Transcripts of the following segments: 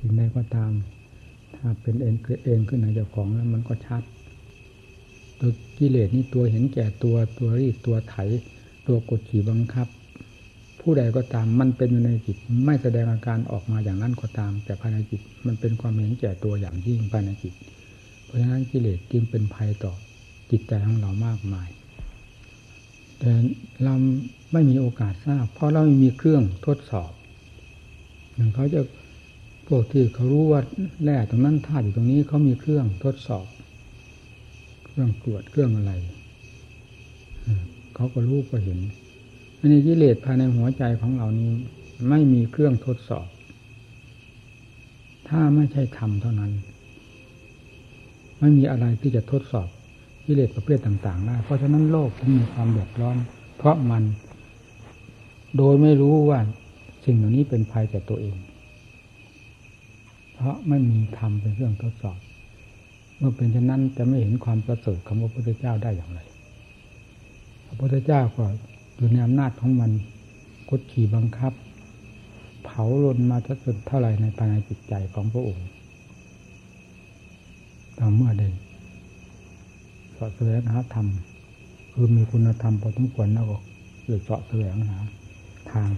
สิ่งใดก็ตาม ถ้าเป็นเองเองขึ้นในเจ้าของแล้วมันก็ชัดตัวกิเลสนี่ตัวเห็นแก่ตัวตัวรีดตัวไถ ตัวกดขี่บังคับ ผู้ใดก็ตามมันเป็นอยู่ในจิต ไม่แสดงอาการออกมาอย่างนั้นก็ตาม แต่ภายในจิต มันเป็นความเห็นแก่ตัวอย่างยิ่งภายในจิต เพราะฉะนั้นกิเลสจึงเป็นภัยต่อจิตใจของเรามากมาย แต่เราไม่มีโอกาสทราบ เพราะเราไม่มีเครื่องทดสอบเขาจะ พวกที่เขารู้ว่าแร่ตรงนั้นธาตุอยู่ตรงนี้เขามีเครื่องทดสอบ เครื่องตรวจเครื่องอะไรเขาก็รู้ก็เห็นอันนี้กิเลสภายในหัวใจของเรานี้ ไม่มีเครื่องทดสอบ ถ้าไม่ใช่ธรรมเท่านั้น ไม่มีอะไรที่จะทดสอบกิเลสประเภทต่างๆได้เพราะฉะนั้นโลกที่มีความเดือดร้อน เพราะมัน โดยไม่รู้ว่าสิ่งเหล่านี้เป็นภัยแก่ตัวเอง เพราะไม่มีธรรมเป็นเรื่องทดสอบ เมื่อเป็นเช่นนั้นจะไม่เห็นความประเสริฐของพระพุทธเจ้าได้อย่างไร พระพุทธเจ้าก็อยู่ในอำนาจของมันกดขี่บังคับ เผาลนมาจนเท่าไรในภายในจิตใจของพระองค์ตามเมื่อใดสาะแสวงหาธรรม คือมีคุณธรรมพอสมควรแล้วก็เลยเสาะแสวงหาทาง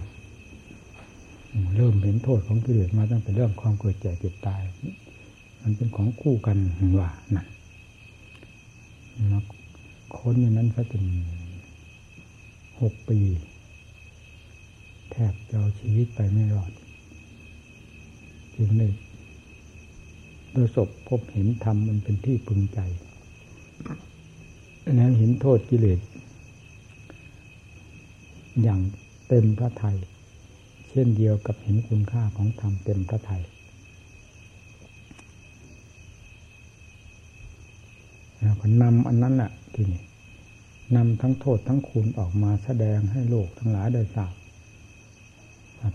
เริ่มเห็นโทษของกิเลสมาตั้งแต่เรื่องความเกิดแก่เจ็บตาย มันเป็นของคู่กันว่านั่นนักค้นอย่างนั้นซะจนหกปี แทบจะเอาชีวิตไปไม่รอดจึงได้ประสบพบเห็นธรรมมันเป็นที่พึงใจแล้วเห็นโทษกิเลสอย่างเต็มพระไทย เช่นเดียวกับเห็นคุณค่าของธรรมเต็มพระทยัยแล้วก็นำอันนั้นแหละทีนี้นำทั้งโทษทั้งคุณออกมาแสดงให้โลกทั้งหลายได้ทราบ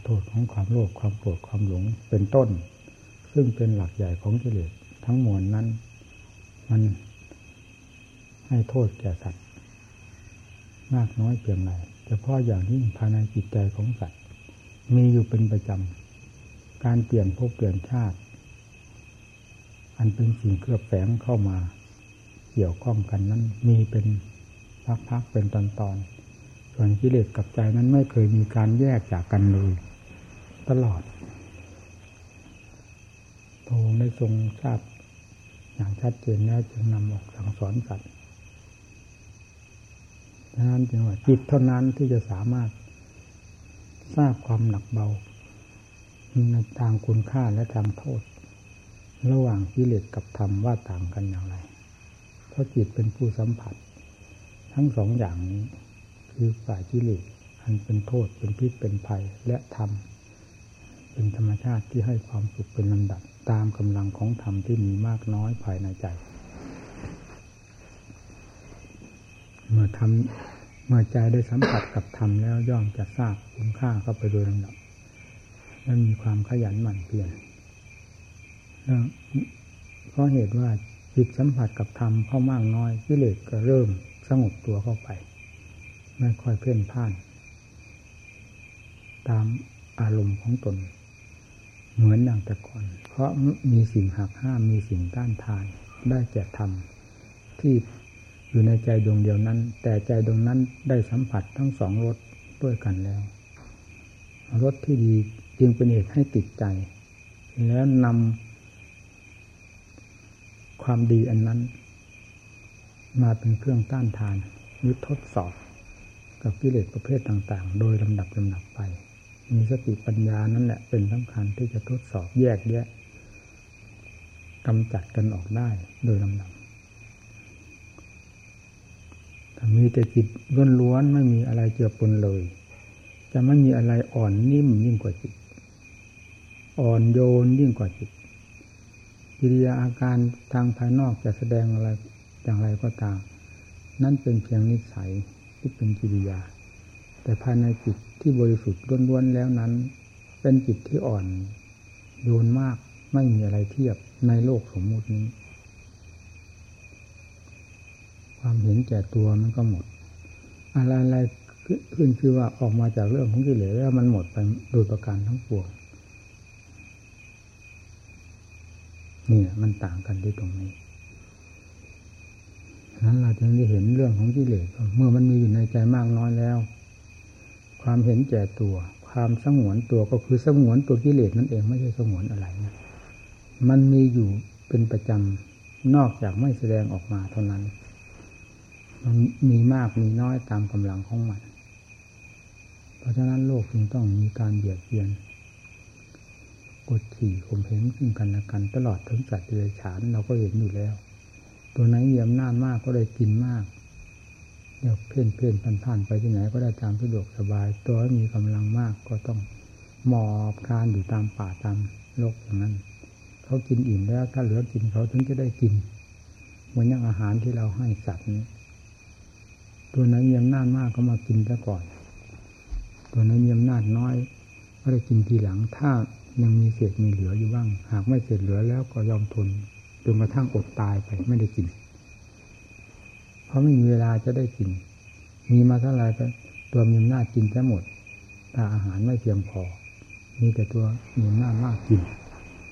โทษของความโลภความโกรธความหลงเป็นต้น ซึ่งเป็นหลักใหญ่ของกิเลสทั้งมวลนั้น มันให้โทษแก่สัตว์ มากน้อยเพียงไรเฉพาะอย่างยิ่งภายในจิตใจของสัตว์ มีอยู่เป็นประจำ การเปลี่ยนภพเปลี่ยนชาติ อันเป็นสิ่งเครือบแฝงเข้ามา เกี่ยวข้องกันนั้น มีเป็นพักๆเป็นตอนๆ ส่วนกิเลสกับใจนั้นไม่เคยมีการแยกจากกันเลย ตลอดพระองค์ได้ทรงทราบอย่างชัดเจนแล้วจึงนำออกสั่งสอนสัตว์นั้นจึงว่าจิตเท่านั้นที่จะสามารถ ทราบความหนักเบาในทางคุณค่าและทางโทษ ระหว่างกิเลสกับธรรมว่าต่างกันอย่างไร เพราะจิตเป็นผู้สัมผัส ทั้งสองอย่างนี้ คือฝ่ายกิเลสอันเป็นโทษเป็นพิษเป็นภัยและธรรม เป็นธรรมชาติที่ให้ความสุขเป็นลำดับตามกำลังของธรรมที่มีมากน้อยภายในใจ เมื่อทำ เมื่อใจได้สัมผัสกับธรรมแล้วย่อมจะทราบคุณค่าเข้าไปโดยลำดับและมีความขยันหมั่นเพียรเพราะเหตุว่าจิตสัมผัสกับธรรมเข้ามากน้อยกิเลสก็เริ่มสงบตัวเข้าไป ไม่ค่อยเพ่นพ่าน ตามอารมณ์ของตน เหมือนอย่างแต่ก่อน เพราะมีสิ่งหักห้ามมีสิ่งต้านทานได้แก่ธรรมที่ อยู่ในใจดวงเดียวนั้น แต่ใจดวงนั้นได้สัมผัสทั้งสองรสด้วยกันแล้วรสที่ดีจึงเป็นเหตุให้ติดใจ แล้วนำความดีอันนั้น มาเป็นเครื่องต้านทานยึดทดสอบ กับกิเลสประเภทต่าง ๆ โดยลำดับลำดับไป มีสติปัญญานั่นแหละเป็นสำคัญที่จะทดสอบแยกแยะกำจัดกันออกได้โดยลำดับ มีแต่จิตล้วนๆไม่มีอะไรเจือปนเลย จะไม่มีอะไรอ่อนนิ่มยิ่งกว่าจิต อ่อนโยนยิ่งกว่าจิตกิริยาอาการทางภายนอกจะแสดงอะไรอย่างไรก็ตาม นั่นเป็นเพียงนิสัยที่เป็นกิริยา แต่ภายในจิตที่บริสุทธิ์ล้วนๆแล้วนั้น เป็นจิตที่อ่อนโยนมากไม่มีอะไรเทียบในโลกสมมุตินี้ ความเห็นแก่ตัวมันก็หมด อะไรอะไรขึ้นคือว่าออกมาจากเรื่องของกิเลสแล้วมันหมดไปโดยประการทั้งปวงนี่มันต่างกันที่ตรงนี้นั้นเราจึงได้เห็นเรื่องของกิเลสเมื่อมันมีอยู่ในใจมากน้อยแล้ว ความเห็นแก่ตัว ความสงวนตัวก็คือสงวนตัวกิเลสนั่นเองไม่ใช่สงวนอะไรนะมันมีอยู่เป็นประจำนอกจากไม่แสดงออกมาเท่านั้น มันมีมากมีน้อยตามกำลังของมัน เพราะฉะนั้นโลกจึงต้องมีการเบียดเบียนกดขี่ข่มเหงซึ่งกันและกัน ตลอดถึงสัตว์เดรัจฉานเราก็เห็นอยู่แล้ว ตัวไหนมีอำนาจมากก็ได้กินมากเดี๋ยวเพ่นเพ่นพันผ่านไปที่ไหนก็ได้ตามสะดวกสบาย ตัวมีกำลังมากก็ต้องหมอบคานอยู่ตามป่าตามโลกอย่างนั้น เขากินอิ่มแล้วถ้าเหลือกินเขาถึงจะได้กินเหมือนอย่างอาหารที่เราให้สัตว์นี้ ตัวนั้นมีอำนาจมากก็มากินซะก่อน ตัวนั้นมีอำนาจน้อยก็ได้กินทีหลัง ถ้ายังมีเศษมีเหลืออยู่บ้าง หากไม่เศษเหลือแล้วก็ยอมทนจนกระทั่งอดตายไปไม่ได้กิน เพราะไม่มีเวลาจะได้กิน มีมาเท่าไรก็ตัวมีอำนาจกินแค่หมด ถ้าอาหารไม่เพียงพอ มีแต่ตัวมีอำนาจมากกิน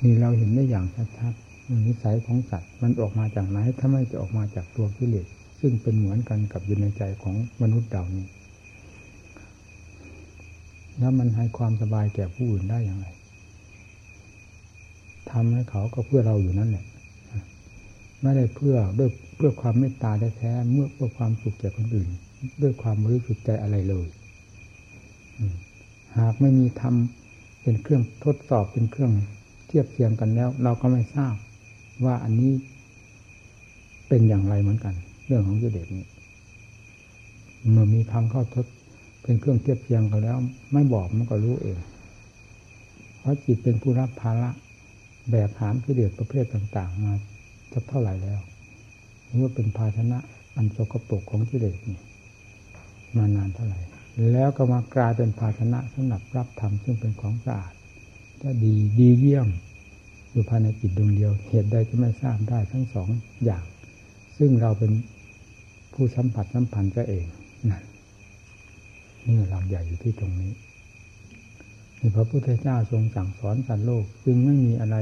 นี่เราเห็นได้อย่างชัดๆนิสัยของสัตว์มันออกมาจากไหนถ้าไม่จะออกมาจากตัวกิเลส ซึ่งเป็นเหมือนกันกับอยู่ในใจของมนุษย์เรานี้แล้วมันให้ความสบายแก่ผู้อื่นได้อย่างไรทำให้เขาก็เพื่อเราอยู่นั่นแหละไม่ได้เพื่อด้วยเพื่อความเมตตาแท้ๆเมื่อเพื่อความสุขแก่คนอื่น ด้วยความบริสุทธิ์ใจอะไรเลยหากไม่มีทำเป็นเครื่องทดสอบเป็นเครื่องเทียบเทียงกันแล้ว เราก็ไม่ทราบว่าอันนี้เป็นอย่างไรเหมือนกัน เรื่องของกิเลสนี้เมื่อมีทำเข้าทดเป็นเครื่องเทียบเทียงกันแล้ว ไม่บอกมันก็รู้เอง เพราะจิตเป็นผู้รับภาระแบบหามกิเลสประเภทต่าง ๆ มาจะเท่าไหร่แล้วนี่ว่าเป็นภาชนะอันสกปรกของกิเลสนี่มานานเท่าไหร่ แล้วก็มากลายเป็นภาชนะสำหรับรับธรรมซึ่งเป็นของสะอาดจะดีดีเยี่ยมอยู่ภายในจิตดวงเดียว เหตุใดจะไม่ทราบได้ทั้งสองอย่าง ซึ่งเราเป็น ผู้สัมผัสสัมพันธ์ก็เองนั่นนี่เราใหญ่อยู่ที่ตรงนี้นี่พระพุทธเจ้าทรงสั่งสอนสัตว์โลก จึงไม่มีอะไร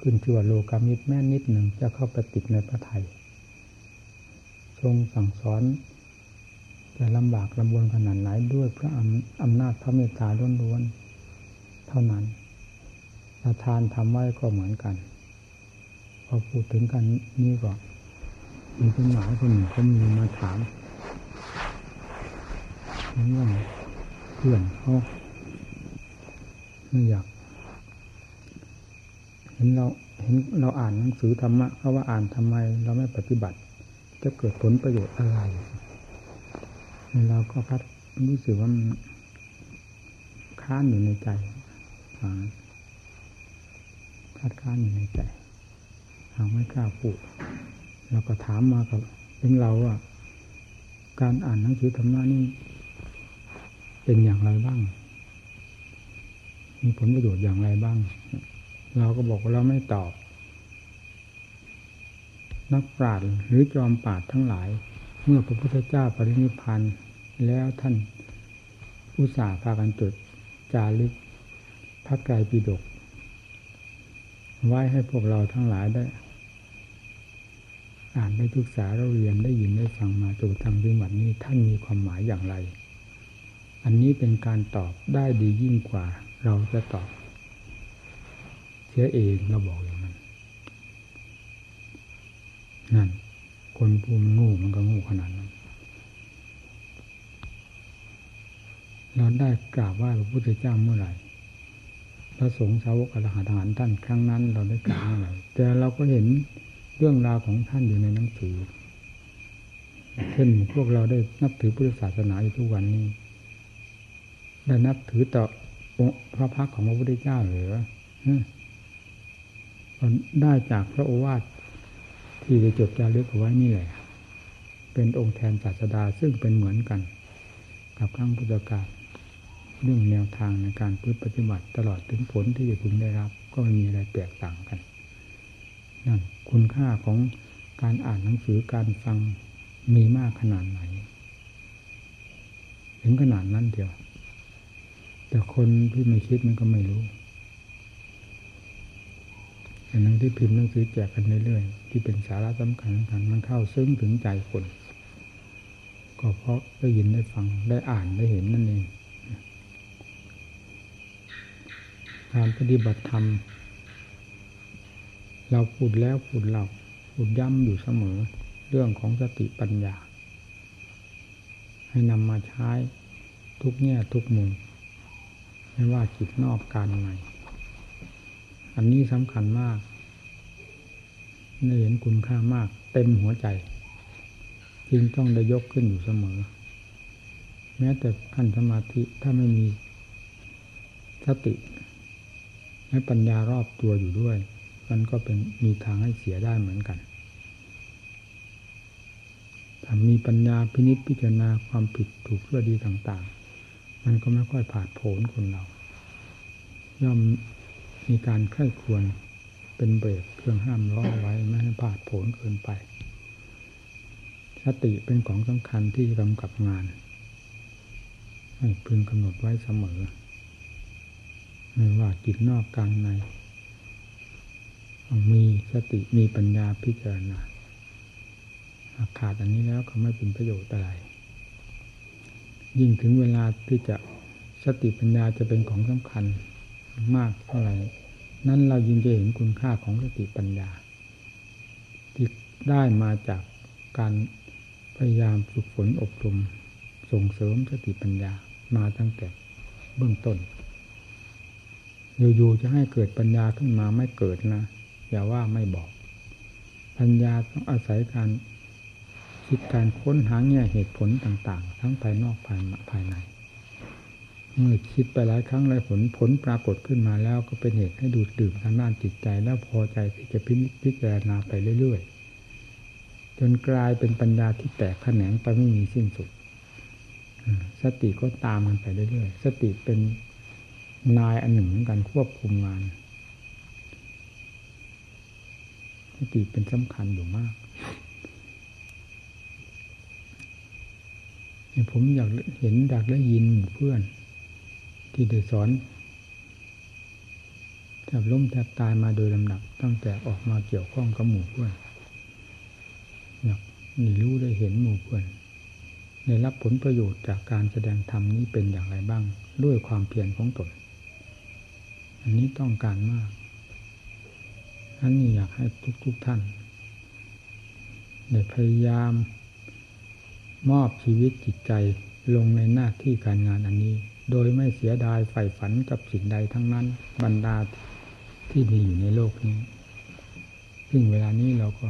ขึ้นชื่อว่าโลกามิตรแม่นิดหนึ่งจะเข้าไปติดในพระไทยทรงสั่งสอนจะลำบากลำบนขนาดไหนด้วยพระอำนาจพระเมตตาล้วนๆเท่านั้นประทานทำไว้ก็เหมือนกัน พอพูดถึงกันนี่ก็ มีคนหมายคนหนึ่งเขามีมาถามเรื่องเพื่อนเขาไม่อยาก เห็นเราเห็นเราอ่านหนังสือธรรมะเขาว่าอ่านทำไม เราไม่ปฏิบัติ จะเกิดผลประโยชน์อะไรเราก็พัดรู้สึกว่าค้านอยู่ในใจคัดค้านอยู่ในใจหากไม่กล้าพูด เราก็ถามมากับเป็นเราว่า การอ่านหนังสือธรรมะนี่เป็นอย่างไรบ้าง มีผลประโยชน์อย่างไรบ้าง เราก็บอกว่าเราไม่ตอบ นักปราชญ์หรือจอมปราชญ์ทั้งหลาย เมื่อพระพุทธเจ้าปรินิพานแล้วท่านอุตส่าห์พากันจดจารึกพระไกรปิฎกไว้ให้พวกเราทั้งหลายได้ อ่านได้ศึกษาเราเรียนได้ยินได้ฟังมาจนทำถึงวันนี้ท่านมีความหมายอย่างไร อันนี้เป็นการตอบได้ดียิ่งกว่า เราจะตอบเสียเองเราบอกอย่างนั้น นั่น คนผู้งูมันก็งูขนาดนั้นเราได้กราบไหว่าพระพุทธเจ้าเมื่อไหร่พระสงฆ์สาวกอรหันต์ทหารท่านครั้งนั้น เราได้กล่าวอะไรแต่เราก็เห็น เรื่องราวของท่านอยู่ในหนังสือเช่นพวกเราได้นับถือพุทธศาสนาอยู่ทุกวันนี้ ได้นับถือต่อพระพักของพระพุทธเจ้าหรือได้จากพระโอวาทที่ได้จดจารึกเอาไว้นี่แหละ เป็นองค์แทนศาสดาซึ่งเป็นเหมือนกัน กับครั้งพุทธกาลเรื่องแนวทางในการพิปฏิบัติตลอดถึงผลที่จะพึงได้รับ ก็ไม่มีอะไรแตกต่างกัน คุณค่าของการอ่านหนังสือการฟังมีมากขนาดไหน ถึงขนาดนั้นเดียว แต่คนที่ไม่คิดมันก็ไม่รู้หนังที่พิมพ์หนังสือแจกกันเรื่อยๆที่เป็นสาระสำคัญสำคัญมันเข้าซึ้งถึงใจคน ก็เพราะได้ยินได้ฟังได้อ่านได้เห็นนั่นเองการปฏิบัติธรรม เราพูดแล้วพูดเล่าพูดย้ำอยู่เสมอ เรื่องของสติปัญญา ให้นำมาใช้ทุกแง่ทุกมุมไม่ว่าจิตนอกการในอันนี้สำคัญมากได้เห็นคุณค่ามาก เต็มหัวใจ จึงต้องได้ยกขึ้นอยู่เสมอ แม้แต่ขั้นสมาธิถ้าไม่มีสติ และปัญญารอบตัวอยู่ด้วย มันก็เป็นมีทางให้เสียได้เหมือนกันถ้ามีปัญญาพินิจพิจารณาความผิดถูกชั่วดีต่าง ๆ มันก็ไม่ค่อยผาดโผนคนเรา ย่อมมีการใคร่ควรเป็นเบรกเครื่องห้ามล้อไว้ไม่ให้ผาดโผนเกินไป สติเป็นของสำคัญที่กำกับงาน ให้พึงกำหนดไว้เสมอไม่ว่าจิตนอกกลางใน มีสติมีปัญญาพิจารณาขาดอันนี้แล้วก็ไม่เป็นประโยชน์อะไร ยิ่งถึงเวลาที่จะสติปัญญาจะเป็นของสำคัญมากเท่าไหร่ นั้นเรายิ่งจะเห็นคุณค่าของสติปัญญา ที่ได้มาจากการพยายามฝึกฝนอบรมส่งเสริมสติปัญญามาตั้งแต่เบื้องต้น อยู่ๆจะให้เกิดปัญญาขึ้นมาไม่เกิดนะ อย่าว่าไม่บอก ปัญญาต้องอาศัยการคิดการค้นหาแง่เหตุผลต่าง ๆ ทั้งภายนอกภายภายใน เมื่อคิดไปหลายครั้งหลายผลผลปรากฏขึ้นมาแล้วก็เป็นเหตุให้ดูดดื่มทางด้านจิตใจแล้วพอใจที่จะพิพจารณาไปเรื่อยๆ จนกลายเป็นปัญญาที่แตกแขนงไปไม่มีสิ้นสุด สติก็ตามมันไปเรื่อยๆ สติเป็นนายอันหนึ่งเหมือนกันควบคุมงาน สติเป็นสำคัญอยู่มากผมอยากเห็นอยากได้ยินเพื่อน ที่ได้สอนแทบล้มแทบตายมาโดยลำดับตั้งแต่ออกมาเกี่ยวข้องกับหมู่เพื่อนอยากนี่รู้ได้เห็นหมู่เพื่อนได้รับผลประโยชน์จากการแสดงธรรมนี้เป็นอย่างไรบ้าง ด้วยความเพียรของตน อันนี้ต้องการมาก นนี้อยากให้ทุกๆทท่านได้พยายาม มอบชีวิตจิตใจลงในหน้าที่การงานอันนี้ โดยไม่เสียดายใฝ่ฝันกับสิ่งใดทั้งนั้น บรรดาที่มีอยู่ในโลกนี้ ซึ่งเวลานี้เราก็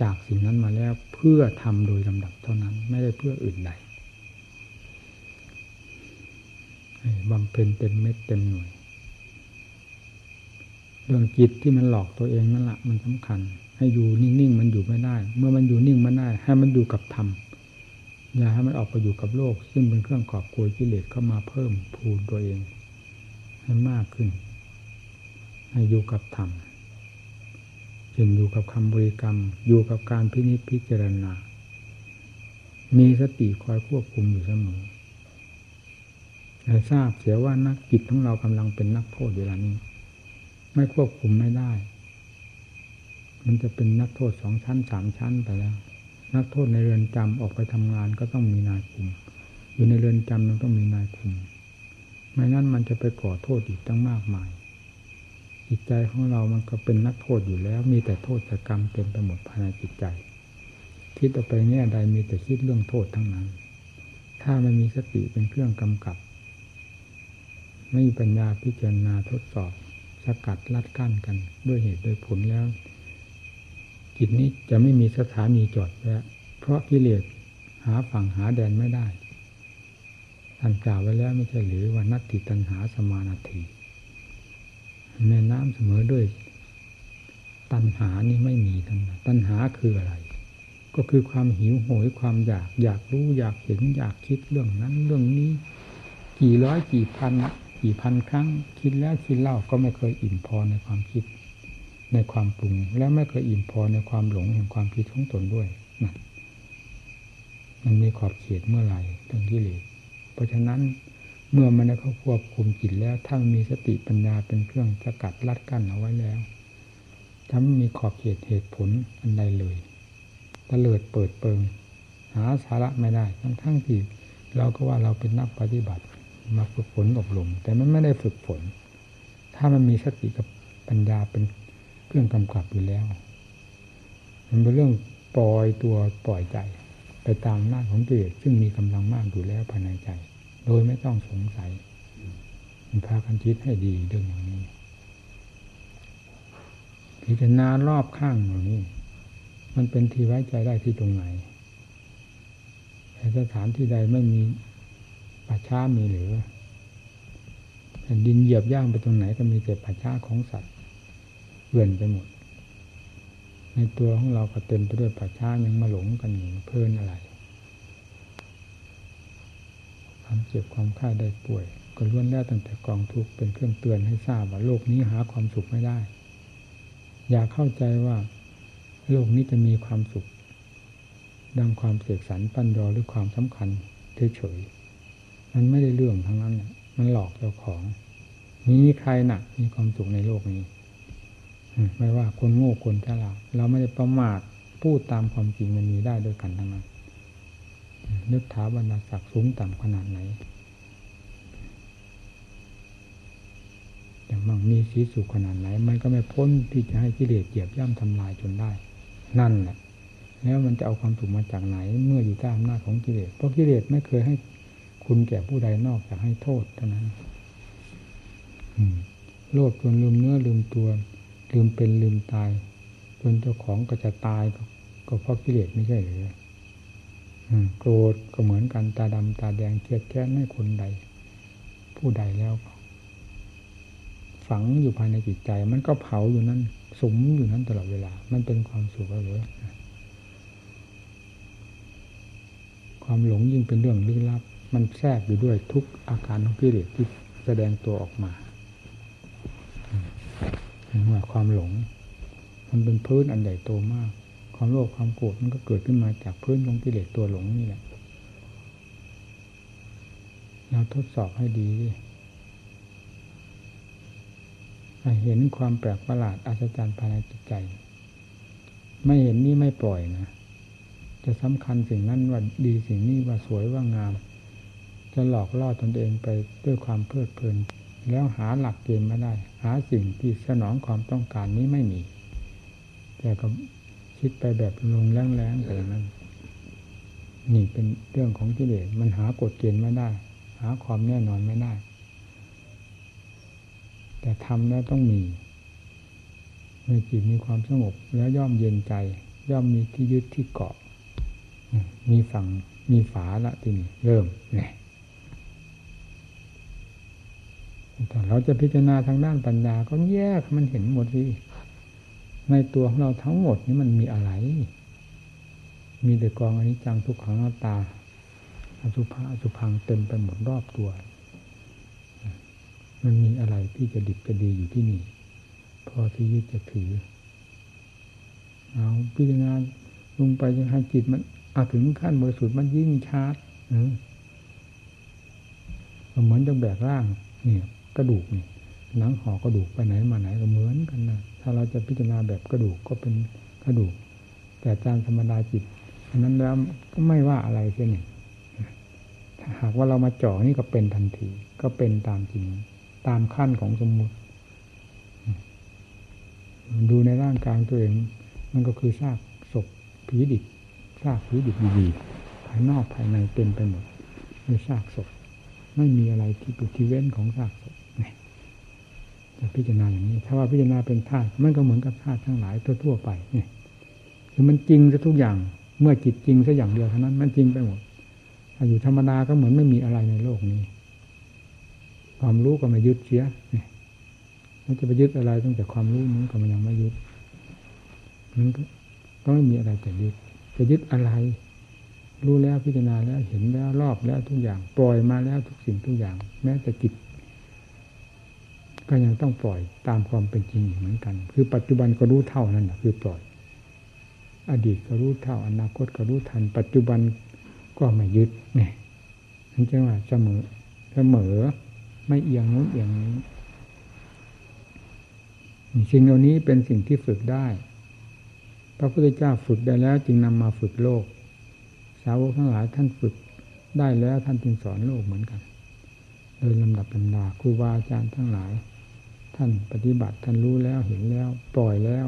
จากสิ่งนั้นมาแล้วเพื่อทำโดยลำดับเท่านั้น ไม่ได้เพื่ออื่นใดบำเพ็ญเต็มเม็ดเต็มหน่วย เรื่องจิตที่มันหลอกตัวเองนั่นแหละมันสำคัญ ให้อยู่นิ่งๆมันอยู่ไม่ได้ เมื่อมันอยู่นิ่งมันได้ ให้มันอยู่กับธรรมอย่าให้มันออกไปอยู่กับโลก ซึ่งเป็นเครื่องกอบกวยกิเลสเข้ามาเพิ่มพูนตัวเอง ให้มากขึ้น ให้อยู่กับธรรมเช่นอยู่กับคำบริกรรม อยู่กับการพินิจพิจารณา มีสติคอยควบคุมอยู่เสมอให้ทราบเสียว่านักจิตของเรากำลังเป็นนักโทษเวลานี้ ไม่ควบคุมไม่ได้ มันจะเป็นนักโทษสองชั้นสามชั้นไปแล้ว นักโทษในเรือนจำออกไปทำงานก็ต้องมีนายคุม อยู่ในเรือนจำมันต้องมีนายคุม ไม่งั้นมันจะไปก่อโทษอีกตั้งมากมายจิตใจของเรามันก็เป็นนักโทษอยู่แล้ว มีแต่โทษกรรมเต็มไปหมดภายในจิตใจ คิดออกไปแง่ใดมีแต่คิดเรื่องโทษทั้งนั้น ถ้าไม่มีสติเป็นเครื่องกำกับ ไม่มีปัญญาพิจารณาทดสอบ สกัดลัดกั้นกัน ด้วยเหตุโดยผลแล้ว จิตนี้จะไม่มีสถานีจอดแล้วเพราะกิเลสหาฝั่งหาแดนไม่ได้ท่านกล่าวไว้แล้วไม่ใช่หรือว่านัตติตันหาสมานาทีแม่น้ำเสมอด้วย ตัณหานี่ไม่มีทั้งนั้นตัณหาคืออะไร ก็คือความหิวโหยความอยาก อยากรู้อยากเห็นอยากคิดเรื่องนั้นเรื่องนี้ กี่ร้อยกี่พัน กี่พันครั้ง คิดแล้วคิดเล่าก็ไม่เคยอิ่มพอในความคิด ในความปรุง และไม่เคยอิ่มพอในความหลงแห่งความคิดของตนด้วยนะมันมีขอบเขตเมื่อไหร่ตรงที่เลยเพราะฉะนั้นเมื่อมันได้เข้าควบคุมจิตแล้วถ้ามีสติปัญญาเป็นเครื่องสกัดลัดกั้นเอาไว้แล้วจะไม่มีขอบเขตเหตุผลอันใดเลยตะเลิดเปิดเปิง หาสาระไม่ได้ทั้งทั้งที่เราก็ว่าเราเป็นนักปฏิบัติ มาฝึกฝนอบรม แต่มันไม่ได้ฝึกฝน ถ้ามันมีสติกับปัญญาเป็นเครื่องกำกับอยู่แล้ว มันเป็นเรื่องปล่อยตัวปล่อยใจ ไปตามหน้าของกิเลสซึ่งมีกำลังมากอยู่แล้วภายในใจ โดยไม่ต้องสงสัย มันพากันคิดให้ดีเรื่องอย่างนี้พิจารณารอบข้างอย่างนี้ มันเป็นที่ไว้ใจได้ที่ตรงไหนสถานที่ใดไม่มี ป่าช้ามีหรือแผ่นดินเหยียบย่างไปตรงไหนก็มีแต่ป่าช้าของสัตว์เลื่อนไปหมด ในตัวของเราก็เต็มไปด้วยป่าช้ายังมาหลงกันอยู่เพลินอะไร ความเจ็บความค่าได้ป่วย ก็ล้วนแล้วตั้งแต่กองทุกข์เป็นเครื่องเตือนให้ทราบว่าโลกนี้หาความสุขไม่ได้ อย่าเข้าใจว่า โลกนี้จะมีความสุข ดังความเสกสรรปั้นรอหรือความสำคัญเฉยๆ มันไม่ได้เรื่องทั้งนั้น มันหลอกเจ้าของ มีใครหนักมีความสุขในโลกนี้ไม่ว่าคนโง่คนฉลาดเราไม่ได้ประมาทพูดตามความจริงมันมีได้ด้วยกันทั้งนั้นนึกถาบรรดาศักดิ์สูงต่ำขนาดไหนอย่างมั่งมีสีสุขขนาดไหน มันก็ไม่พ้นที่จะให้กิเลสเหยียบย่ำทำลายจนได้ นั่นแหละแล้วมันจะเอาความสุขมาจากไหน เมื่ออยู่ใต้อำนาจของกิเลสเพราะกิเลสไม่เคยให้ คุณแก่ผู้ใดนอกจากให้โทษเท่านั้นโลดจนลืมเนื้อลืมตัวลืมเป็นลืมตาย จนเจ้าของก็จะตายก็เพราะกิเลสไม่ใช่หรือโกรธก็เหมือนกันตาดำตาแดงเครียดแค้นให้คนใด ผู้ใดแล้ว ฝังอยู่ภายในจิตใจ มันก็เผาอยู่นั้นสมอยู่นั้นตลอดเวลา มันเป็นความสุขหรือความหลงยิ่งเป็นเรื่องลึกลับ มันแทรกอยู่ด้วยทุกอาการของกิเลสที่แสดงตัวออกมาว่าความหลง มันเป็นพื้นอันใหญ่โตมาก ความโลภความโกรธมันก็เกิดขึ้นมาจากพื้นของกิเลสตัวหลงนี่แหละเราทดสอบให้ดีเห็นความแปลกประหลาดอัศจรรย์ภายในจิตใจ ไม่เห็นนี่ไม่ปล่อยนะ จะสำคัญสิ่งนั้นว่าดีสิ่งนี้ว่าสวยว่างาม จะหลอกล่อตนเองไปด้วยความเพลิดเพลิน แล้วหาหลักเกณฑ์ไม่ได้ หาสิ่งที่สนองความต้องการนี้ไม่มี แต่ก็คิดไปแบบลงแรงๆไปนั้นนี่เป็นเรื่องของกิเลสมันหากฎเกณฑ์ไม่ได้ หาความแน่นอนไม่ได้ แต่ทำแล้วต้องมีเมื่อจิตมีความสงบแล้วย่อมเย็นใจ ย่อมมีที่ยึดที่เกาะ มีฝั่งมีฝาละที่นี้เริ่มเนี่ย เราจะพิจารณาทางด้านปัญญาก็แยกมันเห็นหมดสิในตัวของเราทั้งหมดนี้มันมีอะไร มีแต่กองอนิจจังทุกขังหน้าตาอสุภะอสุพังเต็มไปหมดรอบตัว มันมีอะไรที่จะดิบจะดีอยู่ที่นี่ พอที่ยึดจะถือ เอาพิจารณาลงไปยังให้จิตมันเอาถึงขั้นบริสุทธิ์มันยิ่งชาร์จเหมือนจะแบกร่าง เนี่ย กระดูกนี่หนังห่อกระดูกไปไหนมาไหนก็เหมือนกันนะถ้าเราจะพิจารณาแบบกระดูกก็เป็นกระดูก แต่จารธรรมดาจิตอันนั้นแล้วก็ไม่ว่าอะไรเช่นนี้ถ้าหากว่าเรามาเจ่อนี่ก็เป็นทันที ก็เป็นตามจริงตามขั้นของสมมุติดูในร่างกายตัวเอง มันก็คือซากศพผีดิบซากผีดิบดีๆภายนอกภายในเต็มไปหมดด้วยซากศพไม่มีอะไรที่เป็นที่เว้นของซากศพ พิจารณาอย่างนี้ ถ้าว่าพิจารณาเป็นธาตุมันก็เหมือนกับธาตุทั้งหลายทั่วๆไปนี่คือมันจริงซะทุกอย่าง เมื่อจิตจริงซะอย่างเดียวเท่านั้น มันจริงไปหมดถ้าอยู่ธรรมดาก็เหมือนไม่มีอะไรในโลกนี้ ความรู้ก็ไม่ยึดเสียนี่มันจะไปยึดอะไรตั้งแต่ความรู้นี้ก็มันยังไม่ยึดมันก็ไม่มีอะไรจะยึดจะยึดอะไร รู้แล้วพิจารณาแล้วเห็นแล้วรอบแล้วทุกอย่าง ปล่อยมาแล้วทุกสิ่งทุกอย่าง แม้แต่จิต ก็ยังต้องปล่อยตามความเป็นจริงเหมือนกัน คือปัจจุบันก็รู้เท่านั้นนะคือปล่อย อดีตก็รู้เท่า อนาคตก็รู้ทัน ปัจจุบันก็ไม่ยึดเนี่ยนั่นจึงว่าเสมอเสมอไม่เอียงโน้นเอียงนี้สิ่งเหล่านี้เป็นสิ่งที่ฝึกได้ พระพุทธเจ้าฝึกได้แล้ว จึงนำมาฝึกโลก สาวกทั้งหลายท่านฝึกได้แล้วท่านจึงสอนโลกเหมือนกัน โดยลำดับลำดาครูบาอาจารย์ทั้งหลาย ท่านปฏิบัติท่านรู้แล้วเห็นแล้ว ปล่อยแล้ว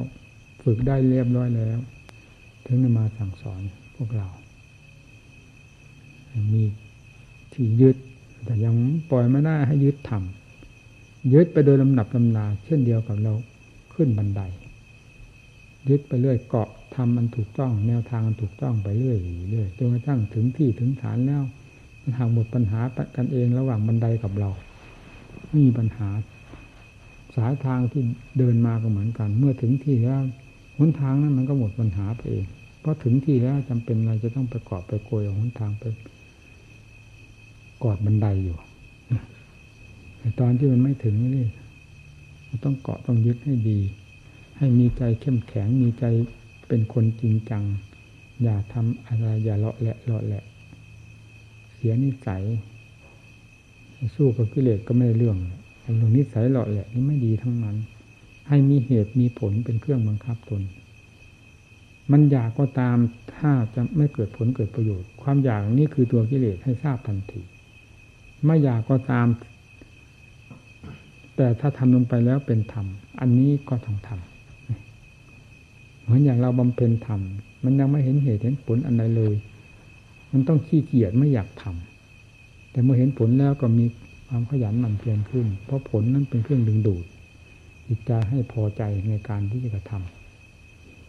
ฝึกได้เรียบร้อยแล้ว ถึงจะมาสั่งสอนพวกเรา มีที่ยึด แต่ยังปล่อยไม่ได้ให้ยึดทำยึดไปโดยลำดับลำดาเช่นเดียวกับเราขึ้นบันได ยึดไปเรื่อยเกาะทำมันถูกต้อง แนวทางมันถูกต้องไปเรื่อยเรื่อยจนกระทั่งถึงที่ถึงฐานแล้วมันหากหมดปัญหากันเองระหว่างบันไดกับเรา มีปัญหา สายทางที่เดินมาก็เหมือนกัน เมื่อถึงที่แล้วหนทางนั้นมันก็หมดปัญหาไปเองเพราะถึงที่แล้วจำเป็นอะไรจะต้องไปเกาะไปโกยหนทางไปกอดบันไดอยู่แต่ตอนที่มันไม่ถึงนี่มันต้องเกาะต้องยึดให้ดี ให้มีใจเข้มแข็งมีใจเป็นคนจริงจัง อย่าทำอะไรอย่าเลาะแหละเลาะแหละ เสียนิสัยสู้กับกิเลสก็ไม่เรื่อง เรื่องนิสัยเลาะแหละนี่ไม่ดีทั้งนั้น ให้มีเหตุมีผลเป็นเครื่องบังคับตน มันอยากก็ตามถ้าจะไม่เกิดผลเกิดประโยชน์ ความอยากนี่คือตัวกิเลสให้ทราบทันทีไม่อยากก็ตาม แต่ถ้าทำลงไปแล้วเป็นธรรม อันนี้ก็ต้องทำเหมือนอย่างเราบำเพ็ญธรรม มันยังไม่เห็นเหตุเห็นผลอันใดเลย มันต้องขี้เกียจไม่อยากทำแต่เมื่อเห็นผลแล้วก็มี ความขยันหมั่นเพียรขึ้น เพราะผลนั้นเป็นเครื่องดึงดูดจิตใจให้พอใจในการที่จะท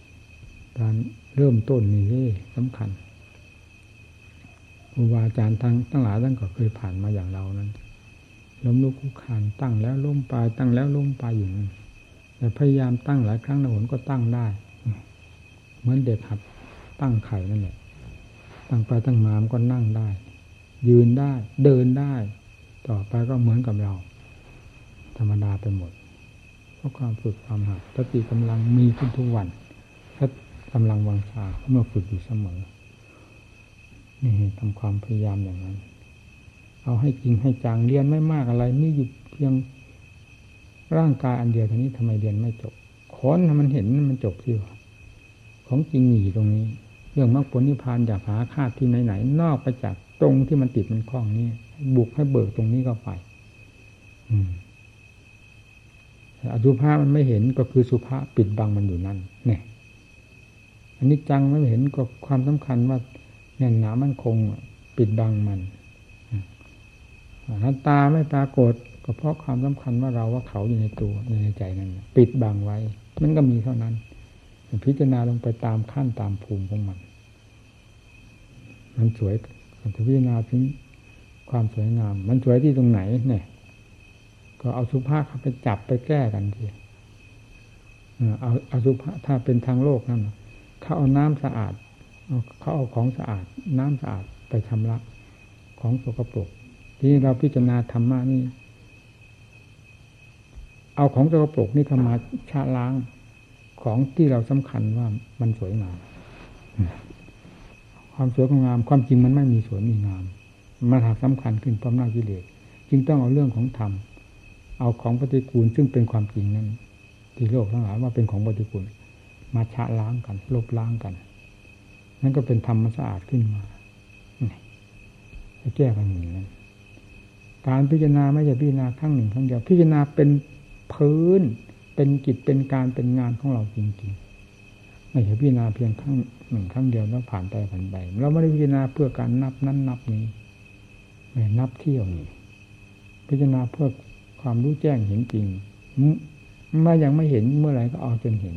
ำการเริ่มต้นนี่สำคัญครูบาอาจารย์ทั้งทั้งหลายท่านก็เคยผ่านมาอย่างเรานั้นล้มลุกคุกคานตั้งแล้วล้มไปตั้งแล้วล้มไปอยู่นั้นแต่พยายามตั้งหลายครั้งนะผลก็ตั้งได้ เหมือนเด็กหัดตั้งไข่นั่นแหละตั้งไปตั้งมามก็นั่งได้ ยืนได้ เดินได้ ต่อไปก็เหมือนกับเรา ธรรมดาไปหมด เพราะความฝึกความหัดสติกำลังมีขึ้นทุกวันถ้ากำลังวังชาเมื่อฝึกอยู่เสมอ นี่ทำความพยายามอย่างนั้น เอาให้จริงให้จางเรียนไม่มากอะไร นี่อยู่เพียงร่างกายอันเดียวเท่านี้ทำไมเรียนไม่จบขอนมันเห็นมันจบที่ของจริงมีตรงนี้ เรื่องมรรคผลนิพพานอย่าหาคาดที่ไหนๆนอกไปจากตรงที่มันติดมันคล้องนี้ บุกให้เบิกตรงนี้ก็ไปอืมอสุภามันไม่เห็นก็คือสุภาปิดบังมันอยู่นั่นเนี่ยอันนี้จังไม่เห็นก็ความสำคัญว่าแน่นหนามันคงปิดบังมันถ้าตาไม่ปรากฏก็เพราะความสำคัญว่าเราว่าเขาอยู่ในตัวอยู่ในใจนั่นปิดบังไว้ มันก็มีเท่านั้น พิจารณาลงไปตามขั้นตามภูมิของมัน มันสวยถ้าพิจารณาถึง ความสวยงาม มันสวยที่ตรงไหนเนี่ย ก็เอาสุภาพเข้าไปจับไปแก้กันทีเอาเอาสุภาพถ้าเป็นทางโลกนั่นเขาเอาน้ำสะอาดเขาเอาของสะอาด น้ำสะอาดไปชำระของสกปรกที่เราพิจารณาธรรมะนี่เอาของสกปรกนี่เข้ามาชะล้างของที่เราสำคัญว่ามันสวยงาม ความสวยงาม ความจริงมันไม่มีสวยมีงาม มันหากสำคัญขึ้นพราะหน้ากิเลสจึงต้องเอาเรื่องของธรรมเอาของปฏิกูลซึ่งเป็นความจริงนั้น ที่โลกทั้งหลายว่าเป็นของปฏิกูล มาชะล้างกัน ลบล้างกัน นั่นก็เป็นธรรมสะอาดขึ้นมาแก้กันอย่างนั้นการพิจารณาไม่ใช่พิจารณาครั้งหนึ่งครั้งเดียวพิจารณาเป็นพื้น เป็นกิจเป็นการเป็นงานของเราจริงๆไม่ใช่พิจารณาเพียงครั้งหนึ่งครั้งเดียวแล้วผ่านไปผ่านไปเราไม่ได้พิจารณาเพื่อการนับนั้นนับนี้ นับเที่ยวนี้พิจารณาเพื่อความรู้แจ้งเห็นจริงเมื่อยังไม่เห็นเมื่อไหร่ก็เอาจนเห็น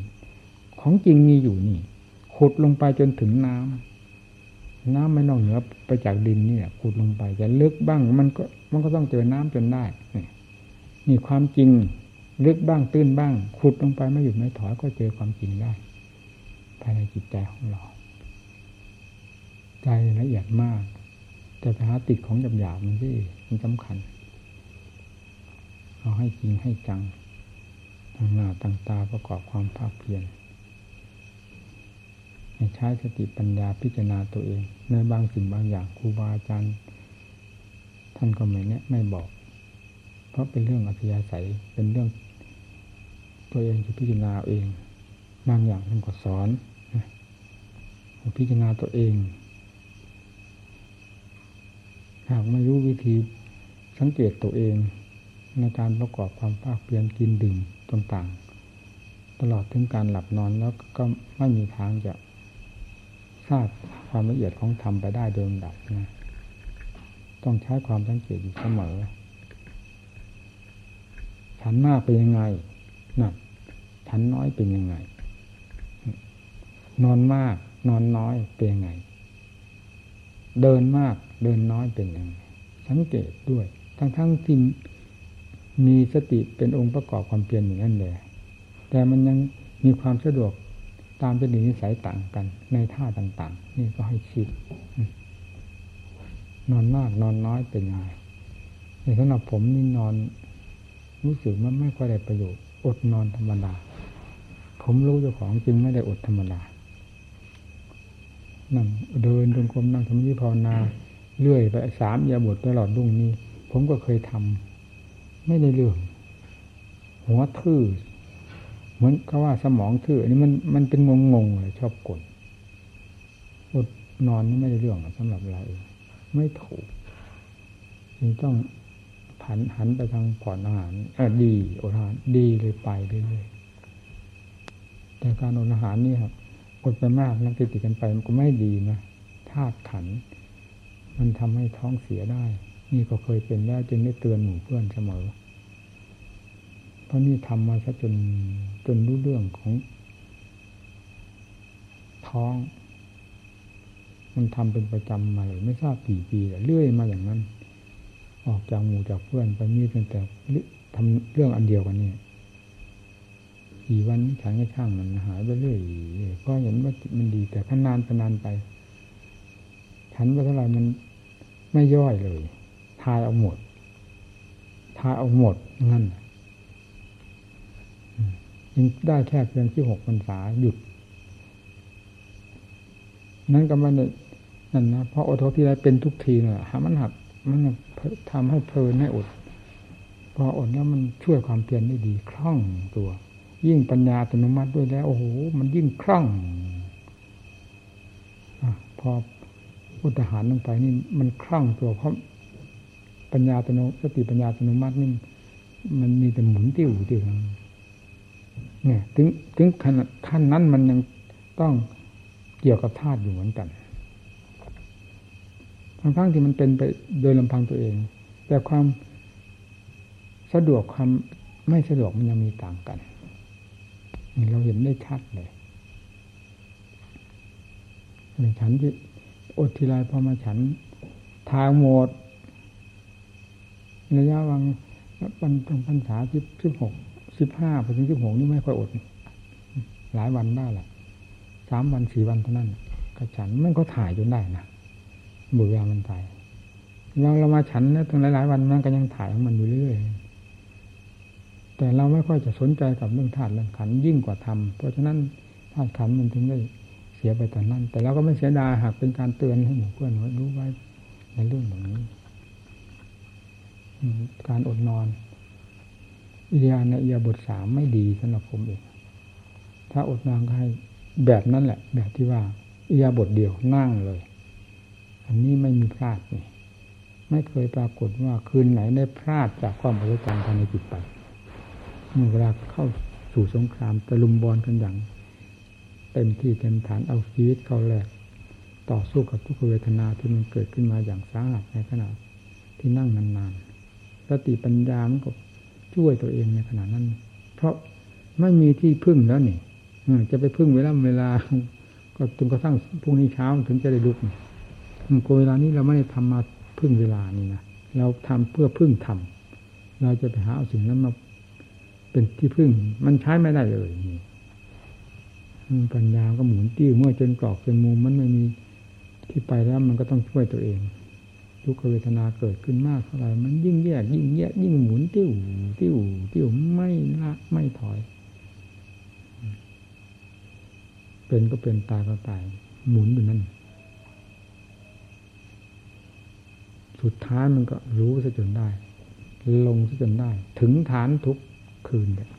ของจริงมีอยู่นี่ขุดลงไปจนถึงน้ำน้ำไม่นอกเหนือไปจากดินนี่ขุดลงไปจะลึกบ้างมันก็มันก็ต้องเจอน้ำจนได้นี่ความจริงลึกบ้างตื้นบ้าง ขุดลงไปไม่หยุดไม่ถอยก็เจอความจริงได้ ภายในจิตใจของเรา ใจละเอียดมาก แต่ปัญหาติดของหยาบๆมันที่มันสำคัญ เอาให้จริงให้จังตั้งหน้าตั้งตาประกอบความภาคเพียรใช้สติปัญญาพิจารณาตัวเอง ในบางสิ่งบางอย่างครูบาอาจารย์ท่านก็ไม่เนี่ยไม่บอก เพราะเป็นเรื่องอัธยาศัยเป็นเรื่อง ตัวเองจะพิจารณาเองบางอย่างท่านก็สอนพิจารณาตัวเอง หากไม่รู้วิธีสังเกตตัวเองในการประกอบความภาคเพียรกินดื่มต่างๆ ตลอดถึงการหลับนอนแล้วก็ไม่มีทางจะทราบความละเอียดของธรรมไปได้โดยลำดับนะต้องใช้ความสังเกตอยู่เสมอฉันมากเป็นยังไงนะฉันน้อยเป็นยังไง นอนมาก นอนน้อยเป็นยังไง เดินมาก เดินน้อยเป็นยังไงสังเกตด้วย ทั้งทั้งที่มีสติเป็นองค์ประกอบความเพียรอย่างนั้นเลยแต่มันยังมีความสะดวกตามเป็นนิสัยต่างกัน ในท่าต่างๆ นี่ก็ให้คิด นอนมากนอนน้อยเป็นยังไงในสำหรับผมนี่นอนรู้สึกมันไม่ค่อยได้ประโยชน์อดนอนธรรมดา ผมรู้เจ้าของจึงไม่ได้อดธรรมดานั่งเดินจงกรมนั่งทำยี่ภาวนา เรื่อยไปสามยาบทตลอดรุ่งนี้ ผมก็เคยทำไม่ได้เรื่อง หัวทื่อเหมือนเขาว่าสมองทื่ออันนี้มันมันเป็นงงงเลยชอบกดอดนอนนี่ไม่ได้เรื่องสำหรับเราเองไม่ถูกจึงต้องผันหันไปทางผ่อนอาหารเออดีอดอาหารดีเลยไปเรื่อยๆแต่การอดอาหารนี่ครับอดไปมากนักติดติดกันไปมันก็ไม่ดีนะธาตุขัน มันทำให้ท้องเสียได้ นี่ก็เคยเป็นแล้วจึงได้เตือนหมู่เพื่อนเสมอ เพราะนี่ทำมาซะจนจนรู้เรื่องของ ท้อง มันทำเป็นประจำมาเลยไม่ทราบกี่ปีเรื่อยมาอย่างนั้น ออกจากหมู่จากเพื่อนไปมีตั้งแต่ทำเรื่องอันเดียวกันนี่กี่วันฉันก็ช่างมันหายไปเรื่อยก็เห็นว่ามันดีแต่ขนานไปนานไป ฉันไปเท่าไหร่มันไม่ย่อยเลย ทายเอาหมด ทายเอาหมดงั้นยังได้แค่เพียงที่หกพรรษาหยุด นั่นก็มันนั่นนะเพราะอดทนที่ไรเป็นทุกทีเนี่ยหามันหักมันทำให้เพลินให้อด พออดแล้วมันช่วยความเพียรได้ดีคล่องตัว ยิ่งปัญญาอัตโนมัติด้วยแล้ว โอ้โห มันยิ่งคล่องอพอ อุทหารลงไปนี่มันคลั่งตัวเพราะปัญญาตโนสติปัญญาตโนมัตินี่มันมีแต่หมุนติ้วติ้วเนี่ยถึงถึงขั้นขั้นนั้นมันยังต้องเกี่ยวกับธาตุอยู่เหมือนกันทั้งทั้งที่มันเป็นไปโดยลำพังตัวเอง แต่ความสะดวกความไม่สะดวกมันยังมีต่างกันเราเห็นได้ชัดเลยหนึ่งฉันที่ อดทีไรพอมาฉัน ทางหมดระยะวังปันตรงพรรษาสิบสิบหกสิบห้าไปถึงสิบหกนี่ไม่ค่อยอด หลายวันได้แหละสามวันสี่วันเท่านั้นก็ฉันมันก็ถ่ายจนได้นะเบื่อมันไปเราเรามาฉันนะตั้งหลายๆวันมันก็ยังถ่ายของมันอยู่เรื่อยแต่เราไม่ค่อยจะสนใจกับเรื่องธาตุเรื่องขันยิ่งกว่าธรรมเพราะฉะนั้นธาตุขันมันถึงได้ เสียไปตอนนั้น แต่เราก็ไม่เสียดายหากเป็นการเตือนให้หมู่เพื่อนรู้ไว้ในเรื่องแบบนี้การอดนอนอิยาในอียบทสามไม่ดีสำหรับผมเองถ้าอดนอนก็ให้แบบนั้นแหละ แบบที่ว่าอิยาบทเดียวนั่งเลย อันนี้ไม่มีพลาดนี่ไม่เคยปรากฏว่าคืนไหนได้พลาดจากความบริจาคภายในจิตไปเมื่อเวลาเข้าสู่สงครามตะลุมบอลกันอย่าง เต็มที่เต็มฐานเอาชีวิตเข้าแลกต่อสู้กับทุกเวทนาที่มันเกิดขึ้นมาอย่างสาหัสในขณะที่นั่งนานๆสติปัญญามันก็ช่วยตัวเองในขณะนั้น เพราะไม่มีที่พึ่งแล้วนี่จะไปพึ่งเวลาเวลา ก็จนกระทั่งพรุ่งนี้เช้าถึงจะได้ลุกโกเวลานี้เราไม่ได้ทำมาพึ่งเวลานี่นะเราทำเพื่อพึ่งทำเราจะไปหาเอาสิ่งนั้นมาเป็นที่พึ่ง มันใช้ไม่ได้เลยนี่ ปัญญาก็หมุนติ้วเมื่อจนกรอกจนมุมมันไม่มีที่ไปแล้วมันก็ต้องช่วยตัวเองทุกขเวทนาเกิดขึ้นมากเท่าไหร่มันยิ่งแยกยิ่งแยกยิ่งหมุนติ้วติ้วติ้วไม่ละไม่ถอย เป็นก็เป็นตายก็ตาย หมุนอยู่นั่นสุดท้ายมันก็รู้ซะจนได้ ลงซะจนได้ ถึงฐานทุกคืนเนี่ย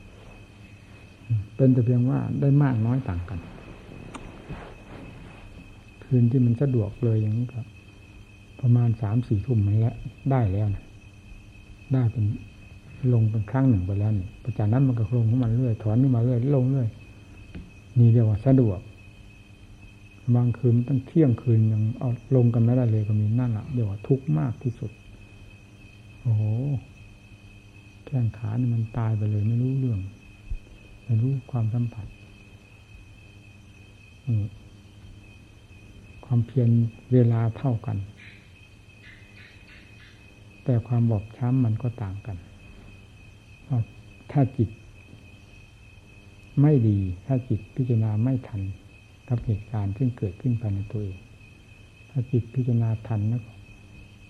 เป็นแต่เพียงว่าได้มากน้อยต่างกัน คืนที่มันสะดวกเลยอย่างนี้ก็ประมาณสามสี่ทุ่มมันแล้วได้แล้วนะได้เป็นลงเป็นครั้งหนึ่งไปแล้วนี่ประจากนั้นมันก็ลงของมันเรื่อย ถอนขึ้นมาเรื่อยลงเรื่อยนี่เรียกว่าสะดวก บางคืนตั้งเที่ยงคืนยังเอาลงกันไม่ได้เลยก็มีนั่นแหละเรียกว่าทุกข์มากที่สุด โอ้โหแข้งขานี่มันตายไปเลยไม่รู้เรื่อง รู้ความสัมผัสความเพียรเวลาเท่ากัน แต่ความบอบช้ำมันก็ต่างกัน ถ้าจิต ไม่ดี ถ้าจิตพิจารณาไม่ทันกับเหตุการณ์ที่เกิดขึ้นภายในตัวเองถ้าจิตพิจารณาทันแล้ว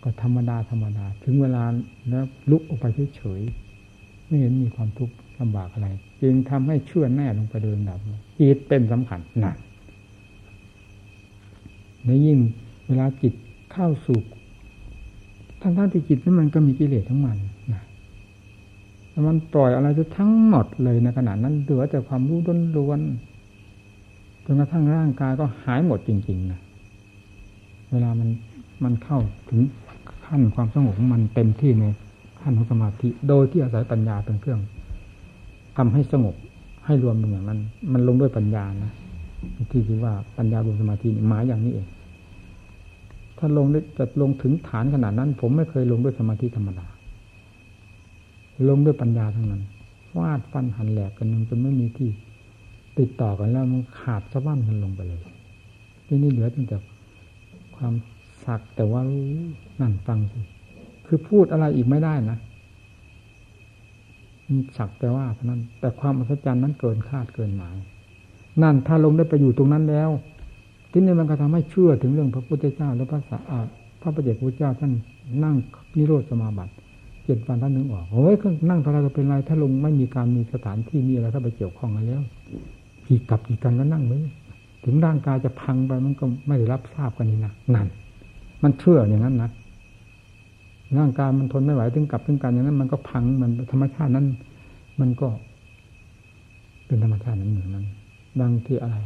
ก็ธรรมดาธรรมดา ถึงเวลาแล้วลุกออกไปเฉยๆไม่เห็นมีความทุกข์ ลำบากอะไร จึงทำให้เชื่อแน่ลงไปเดินดับจิตเป็นสำคัญหนักในยิ่งเวลาจิตเข้าสู่ทั้งๆที่จิตนั้นมันก็มีกิเลสทั้งมันนะแล้วมันปล่อยอะไรจะทั้งหมดเลยในขณะนั้นเหลือแต่ความรู้ล้วนจนกระทั่งร่างกายก็หายหมดจริงๆนะเวลามันมันเข้าถึงขั้นความสงบของมันเต็มที่ในขั้นของสมาธิ โดยที่อาศัยปัญญาเป็นเครื่อง ทำให้สงบให้รวมเป็นอย่างนั้น มันลงด้วยปัญญานะที่ที่ว่าปัญญารวมสมาธิหมายอย่างนี้เอง ถ้าลงได้จะลงถึงฐานขนาดนั้น ผมไม่เคยลงด้วยสมาธิธรรมดา ลงด้วยปัญญาทั้งนั้นฟาดฟันหันแหลกกันจนไม่มีที่ ติดต่อกันแล้วมันขาดสะบั้นมันลงไปเลยที่นี่เหลือตั้งแต่ความสักแต่ว่านั่นฟังสิคือพูดอะไรอีกไม่ได้นะ สักแต่ว่าเท่านั้น แต่ความอัศจรรย์นั้นเกินคาดเกินหมาย นั่นถ้าลงได้ไปอยู่ตรงนั้นแล้ว ที่นี่มันก็ทำให้เชื่อถึงเรื่องพระพุทธเจ้าและพระสาพระประเจกพุทธเจ้าท่านนั่งนิโรธสมาบัติเจ็ดวันท่านนึงออกโอ้ยนั่งเท่าไรก็เป็นไรถ้าลงไม่มีการมีสถานที่มีอะไรเข้าไปเกี่ยวข้องกันแล้วกี่กับกี่กันก็นั่งไว้ถึงร่างกายจะพังไปมันก็ไม่ได้รับทราบกันนี่นะนั่น มันเชื่ออย่างนั้นนะ ร่างกายมันทนไม่ไหวถึงกลับถึงกันอย่างนั้น มันก็พังมันธรรมชาตินั้น มันก็ เป็นธรรมชาตินั้นอย่างนั้นดังที่อะไร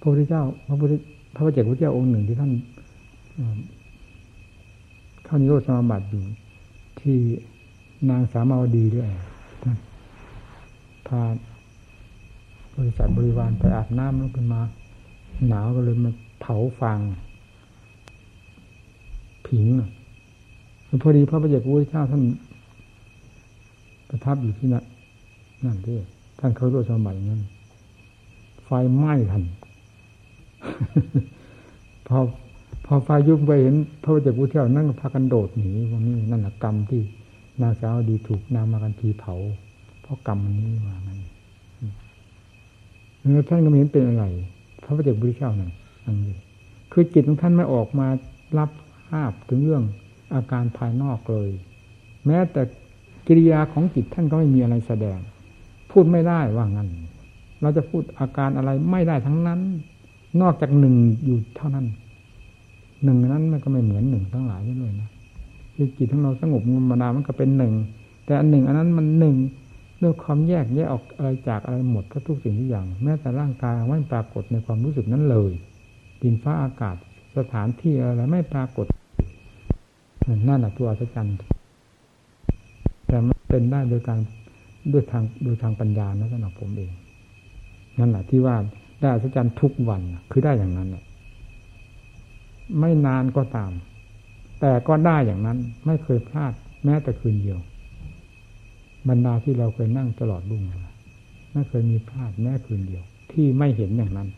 พระพุทธเจ้า พระพุทธพระพุทธเจ้าพระเจ้าองค์หนึ่งที่ท่านเข้านิโรธสมาบัติอยู่ ที่นางสามาวดีด้วยพาบริษัทบริวารไปอาบน้ำแล้วขึ้นมา หนาวก็เลยมาเผาฟางผิง พอดีพระประเจกพุทธเจ้าท่านประทับอยู่ที่นั่นนั่นที่ท่านเขาด้วยสมัยนั้น ไฟไหม้ทันพอพอไฟยุบไปเห็น พระเจ้าพุทธเจ้านั่งพากันโดดหนีวันนี้นั่นแหละกรรมที่นางสาวดีถูกนำมากันทีเผา เพราะกรรมมันนี้มามันแล้วท่านก็ไม่เห็นเป็นอะไร พระเจ้าพุทธเจ้านั่นนั่นเลยคือจิตของท่านไม่ออกมารับภาพถึงเรื่อง อาการภายนอกเลย แม้แต่กิริยาของจิตท่านก็ไม่มีอะไรแสดง พูดไม่ได้ว่างั้น เราจะพูดอาการอะไรไม่ได้ทั้งนั้น นอกจากหนึ่งอยู่เท่านั้นหนึ่งนั้นมันก็ไม่เหมือนหนึ่งทั้งหลายนี่เลยนะคือจิตของเราสงบธรรมดามันก็เป็นหนึ่งแต่อันหนึ่งอันนั้นมันหนึ่งด้วยความแยกแยกออกอะไรจากอะไรหมดก็ทุกสิ่งทุกอย่าง แม้แต่ร่างกายไม่ปรากฏในความรู้สึกนั้นเลยดินฟ้าอากาศสถานที่อะไรไม่ปรากฏ นั่นแหละตัวอัศจรรย์แต่มันเป็นได้โดยการด้วยทางโดยทางปัญญานะสำหรับผมเอง นั่นแหละที่ว่าได้อัศจรรย์ทุกวันคือได้อย่างนั้นแหละไม่นานก็ตาม แต่ก็ได้อย่างนั้น ไม่เคยพลาด แม้แต่คืนเดียว บรรดาที่เราเคยนั่งตลอดรุ่งไม่เคยมีพลาดแม้คืนเดียว ที่ไม่เห็นอย่างนั้น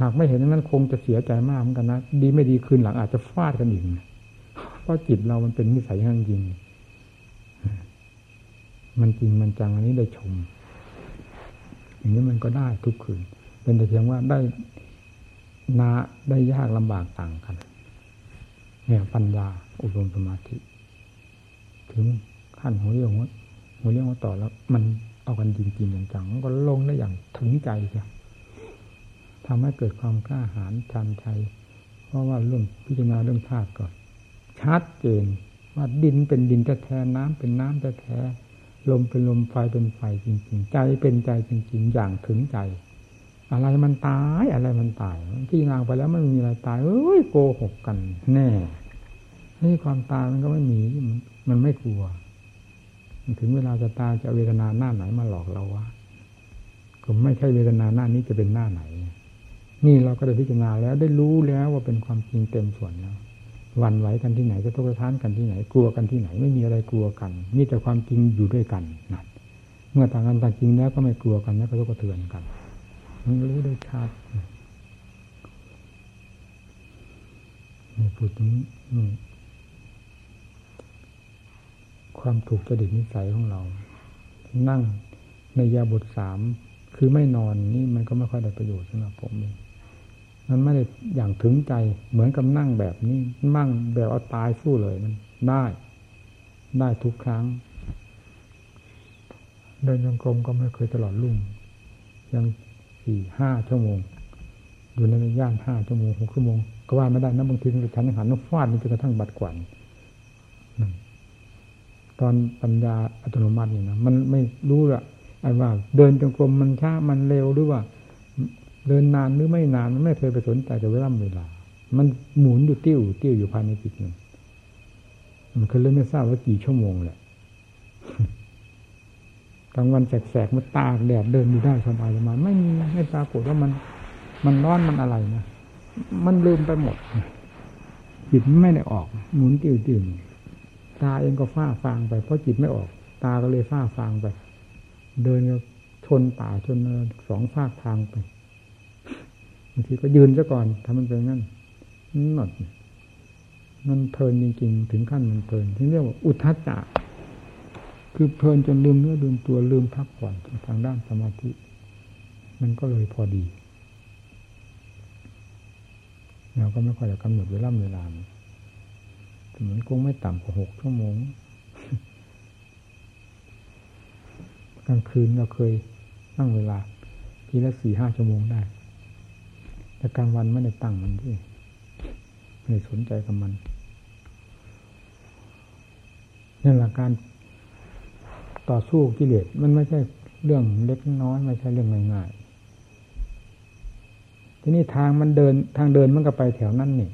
หากไม่เห็นอย่างนั้นคงจะเสียใจมากเหมือนกันนะดีไม่ดีคืนหลังอาจจะฟาดกันอีก เพราะจิตเรามันเป็นนิสัยอย่างจริง มันจริงมันจังอันนี้ได้ชม อย่างนี้มันก็ได้ทุกคืน เป็นแต่เพียงว่าได้นาได้ยากลำบากต่างกัน เนี่ยปัญญาอุดมสมาธิ ถึงขั้นหัวเรี่ยวหัวเรี่ยวหัวต่อแล้ว มันเอากันจริงๆอย่างจังก็ลงได้อย่างถึงใจเชียทำให้เกิดความกล้าหาญชันชัยเพราะว่าเรื่องพิจารณาเรื่องธาตุก่อน ชัดเจนว่าดินเป็นดินแท้น้ำเป็นน้ำแท้ลมเป็นลมไฟเป็นไฟจริงๆ ใจเป็นใจจริงๆ อย่างถึงใจ อะไรมันตายอะไรมันตายที่นางไปแล้วมันมีอะไรตายเอ้ยโกหกกัน แน่นี่ความตายมันก็ไม่มีมันไม่กลัวถึงเวลาจะตายจะเวทนาหน้าไหนมาหลอกเราวะก็ไม่ใช่เวทนาหน้านี้จะเป็นหน้าไหน นี่เราก็ได้พิจารณาแล้วได้รู้แล้วว่าเป็นความจริงเต็มส่วนแล้ว วันไหวกันที่ไหนก็ทุกข์ท้านกันที่ไหน กลัวกันที่ไหน ไม่มีอะไรกลัวกันมีแต่ความจริงอยู่ด้วยกันนะเมื่อต่างกันต่างจริงแล้วก็ไม่กลัวกันแล้วก็ทุกข์เทือนกันมันรู้ได้ชัดนี่พูดถึงความถูกจริตนิสัยของเรา นั่งในยาบทสามคือไม่นอนนี่มันก็ไม่ค่อยได้ประโยชน์สำหรับผมเอง มันไม่ได้อย่างถึงใจเหมือนกับนั่งแบบนี้มั่งแบบเอาตายสู้เลยมันได้ ได้ทุกครั้ง เดินยังกรมก็ไม่เคยตลอดรุ่งยังสี่ห้าชั่วโมง อยู่ในย่านห้าชั่วโมงหกชั่วโมงก็ว่าไม่ได้นะบางทีฉันหันน้ำฟาดนี่จนกระทั่งบัดกวนตอนปัญญาอัตโนมัตินี่นะมันไม่รู้ละไอ้ว่า เดินจงกรมมันช้ามันเร็วหรือว่า เดินนานหรือไม่นานมันไม่เคยไปสนใจกับเวลาเวลา มันหมุนอยู่ติ้วติ้วอยู่ภายในจิตหนึ่งมันเคยเลยไม่ทราบว่ากี่ชั่วโมงแหละกลางวันแสกๆมันตากแดดเดินอยู่ได้สบายมายไม่มีไม่ปรากฏว่ามัน มันร้อนมันอะไรนะมันลืมไปหมดจิตไม่ได้ออก หมุนติ้วติ้วตาเองก็ฟ้าฟางไปเพราะจิตไม่ออก ตาก็เลยฟ้าฟางไป เดินก็ชนป่าชนสองฝากทางไป บางทีก็ยืนซะก่อนทำมันเป็นงั้นนอดมันเพลินจริงๆ ถึงขั้นมันเพลินที่เรียกว่าอุทัจจะคือเพลินจนลืมเนื้อลืมตัวลืมพักผ่อนทางด้านสมาธิ มันก็เลยพอดีเราก็ไม่ค่อยจะกำหนดเวลาเวลาเหมือนคงไม่ต่ำกว่าหกชั่วโมง กลางคืนเราเคยนั่งเวลาทีละสี่ห้าชั่วโมงได้ แต่กลางวันไม่ได้ตั้งมันที่ไม่ได้สนใจกับมันนั่นแหละการต่อสู้กิเลสมันไม่ใช่เรื่องเล็กน้อยไม่ใช่เรื่องง่ายๆทีนี้ทางมันเดินทางเดินมันก็ไปแถวนั้นนี่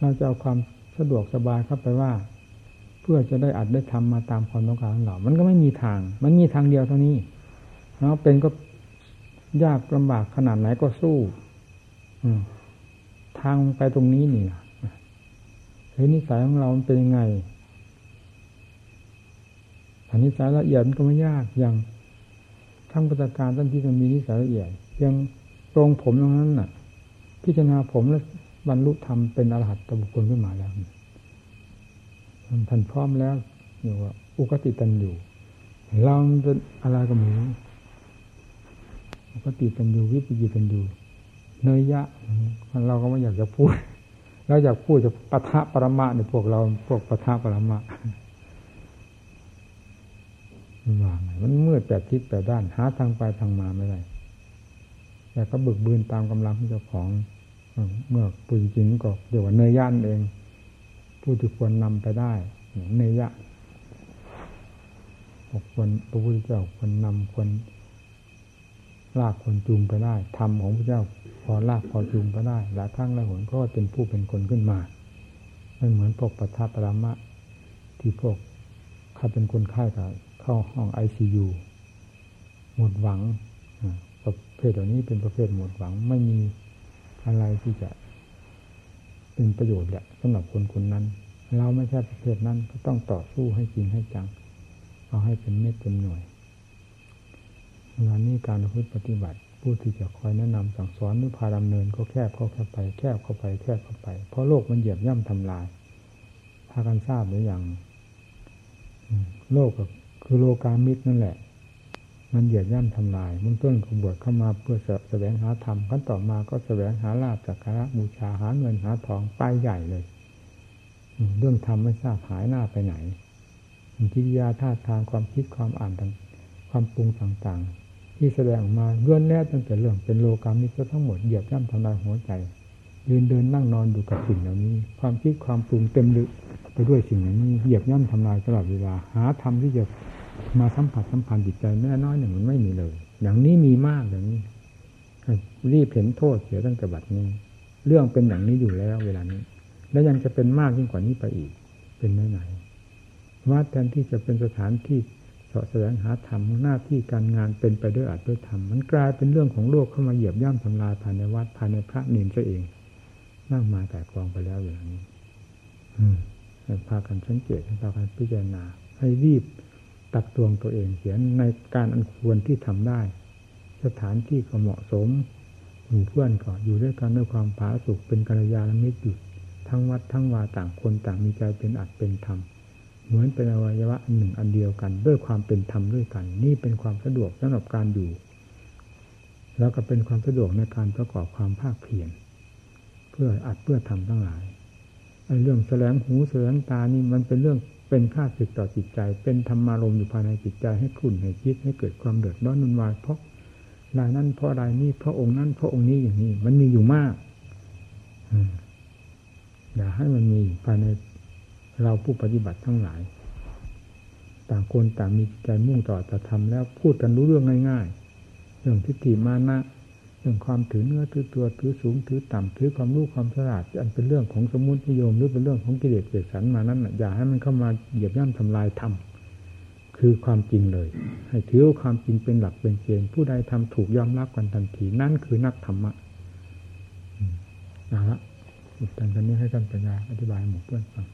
เราจะเอาความสะดวกสบายเข้าไปว่า เพื่อจะได้อัดได้ทำมาตามความต้องการของเรา มันก็ไม่มีทาง มันมีทางเดียวเท่านี้เนาะเป็นก็ยากลำบากขนาดไหนก็สู้ ทางไปตรงนี้นี่นะเฮ้ยนิสัยของเราเป็นยังไงอันนิสัยละเอียดมันก็ไม่ยากอย่างทั้งประการท่านที่จะมีนิสัยละเอียดเพียงตรงผมตรงนั้นน่ะ พิจารณาผมแล้วบรรลุธรรมเป็นอรหัตตบุคคลขึ้นมาแล้วท่านพร้อมแล้วอยู่ว่าอุกติตันอยู่ เราเป็นอะไรก็ไม่รู้อุกติตันอยู่วิปยิตันอยู่ เนยยะเราก็ไม่อยากจะพูดเราอยากพูดจะปะทะปรมะในพวกเราพวกปะทะปรมะมันว่างมันมืดแปดทิศแปดด้าน หาทางไปทางมาไม่ได้แต่ก็บึกบืนตามกำลังของเจ้าของ เมื่อปุจริงก็เดี๋ยวว่าเนยย่านเอง ผู้ที่ควรนำไปได้เนยยะควรพระพุทธเจ้าควรนำควรลากคนจูงไปได้ธรรมของพระเจ้า พอลากพอจูงไปได้หลายครั้งหลายหนก็เป็นผู้เป็นคนขึ้นมาไม่เหมือนพวกปัทภปรามะ ที่พวกข้าเป็นคนไข้กับเข้าห้องไอซียูหมดหวังประเภทเหล่านี้เป็นประเภทหมดหวังไม่มีอะไรที่จะ เป็นประโยชน์แหละสำหรับคนคนนั้น เราไม่ใช่ประเภทนั้นก็ต้องต่อสู้ให้จริงให้จัง เอาให้เป็นเม็ดเป็นหน่วยงานนี้การพึ่ปฏิบัติ ผู้ที่จะคอยแนะนำสั่งสอนหรือพาดำเนินก็แคบเข้าไปแคบเข้าไปแคบเข้าไป เพราะโลกมันเหยียบย่ำทำลาย พากันทราบหรือยังโลกก็คือโลกามิตรนั่นแหละ มันเหยียบย่ำทำลายมึงต้นขบวชเข้ามาเพื่อแสวงหาธรรมขั้นต่อมาก็แสวงหาลาบจากการบูชาหาเงินหาทองไปใหญ่เลยเรื่องธรรมไม่ทราบหายหน้าไปไหนจิตยาท่าทางความคิดความอ่านต่างความปรุงต่าง ที่แสดงออกมาเลื่อนแน่ตั้งแต่เรื่องเป็นโลกามิตรทั้งหมดเหยียบย่ำทำลายหัวใจยืนเดินนั่งนอนอยู่กับสิ่งเหล่านี้ ความคิดความปรุงเต็มลึกไปด้วยสิ่งเหล่านี้เหยียบย่ำทำลายตลอดเวลาหาธรรมที่จะมาสัมผัสสัมพันธ์จิตใจแม่น้อยหนึ่งมันไม่มีเลย อย่างนี้มีมากอย่างนี้รีบเห็นโทษเสียตั้งแต่บัดนี้ เรื่องเป็นอย่างนี้อยู่แล้วเวลานี้ และยังจะเป็นมากยิ่งกว่านี้ไปอีก เป็นไหนไหนว่าแทนที่จะเป็นสถานที่ สาะแสวงหาธรรมหน้าที่การงานเป็นไปด้วยอัตด้วยธรรมมันกลายเป็นเรื่องของโลกเข้ามาเหยียบย่ำทำลายภายในวัดภายในพระเนรซะเองมากมายแต่กองไปแล้วอย่างนี้อืมพากันสังเกตให้พากันพิจารณา ให้รีบตักตวงตัวเองเสียในการอันควรที่ทำได้ สถานที่ก็เหมาะสมหมู่เพื่อนก็อยู่ด้วยกันด้วยความผาสุกเป็นกัลยาณมิตรอยู่ทั้งวัดทั้งวาต่างคนต่างมีใจเป็นอัดเป็นธรรม เหมือนเป็นอวัยวะอันหนึ่งอันเดียวกัน ด้วยความเป็นธรรมด้วยกัน นี่เป็นความสะดวกสำหรับการอยู่ แล้วก็เป็นความสะดวกในการประกอบความภาคเพียรเพื่ออัดเพื่อทำทั้งหลายเรื่องแสลงหูแสลงตานี่มันเป็นเรื่องเป็นค่าศึกต่อจิตใจ เป็นธรรมารมอยู่ภายในจิตใจให้ขุ่นให้คิดให้เกิดความเดือดร้อนนุนวายเพราะรายนั้นเพราะรายนี้เพราะองค์นั้นเพราะองค์นี้อย่างนี้ มันมีอยู่มากอย่าให้มันมีภายใน เราผู้ปฏิบัติทั้งหลาย ต่างคนต่างมีใจมุ่งต่อจะทำแล้วพูดกันรู้เรื่องง่าย ๆ เรื่องทิฏฐิมานะเรื่องความถือเนื้อถือตัวถือสูงถือต่ำถือความรู้ความฉลาดอันเป็นเรื่องของสมุติโยมหรือเป็นเรื่องของกิเลสเกิดสันมานั้นอย่าให้มันเข้ามาเหยียบย่ำทำลายธรรมคือความจริงเลย ให้ถือความจริงเป็นหลักเป็นเกณฑ์ผู้ใดทำถูกยอมรับกันทันทีนั่นคือนักธรรมะนะฮะอุดตันกันนี้ให้ท่านปัญญาอธิบายหมู่เพื่อนฟัง